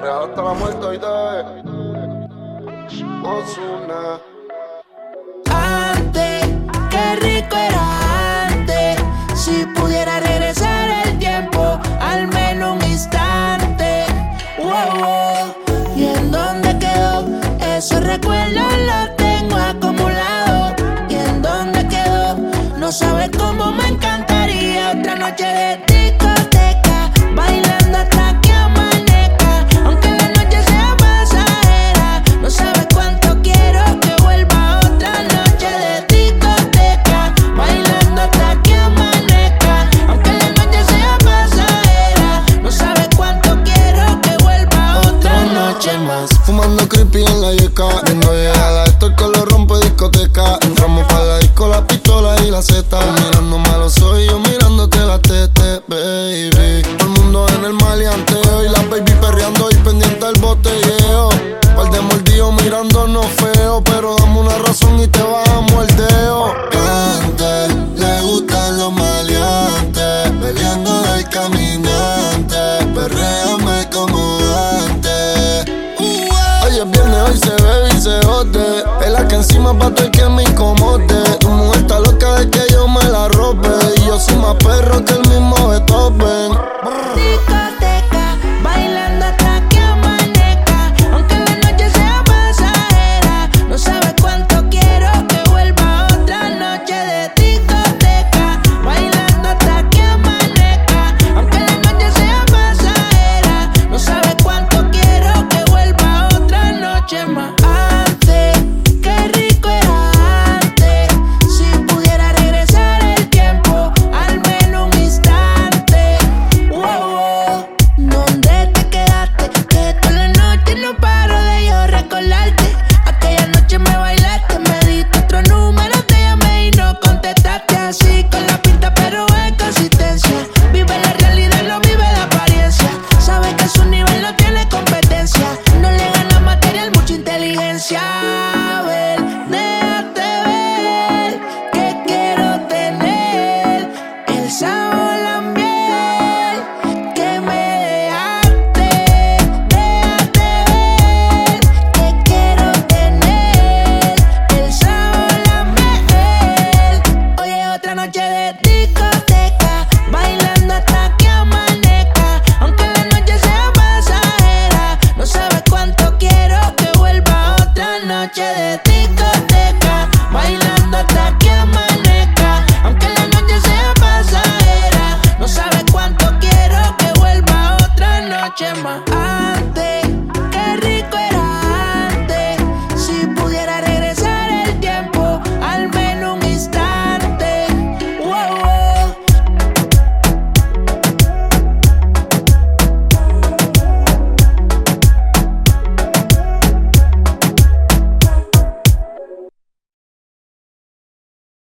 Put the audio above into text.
Real hasta la muerte hoy de Ozuna. Antes, qué rico era antes. Si pudiera regresar el tiempo, al menos un instante. Wow, wow. ¿Y en dónde quedó? Esos recuerdos los tengo acumulados. ¿Y en dónde quedó? No sabes cómo me encantaría otra noche de Fumando creepy en la yeca. Viendo llegar a esto que lo rompe discoteca. Entramos para la disco, la pistola y la zeta. Pela que encima pa' todo el que me incomode. Tu mujer está loca de que yo me la robe. Y yo soy más perro que el Yeah.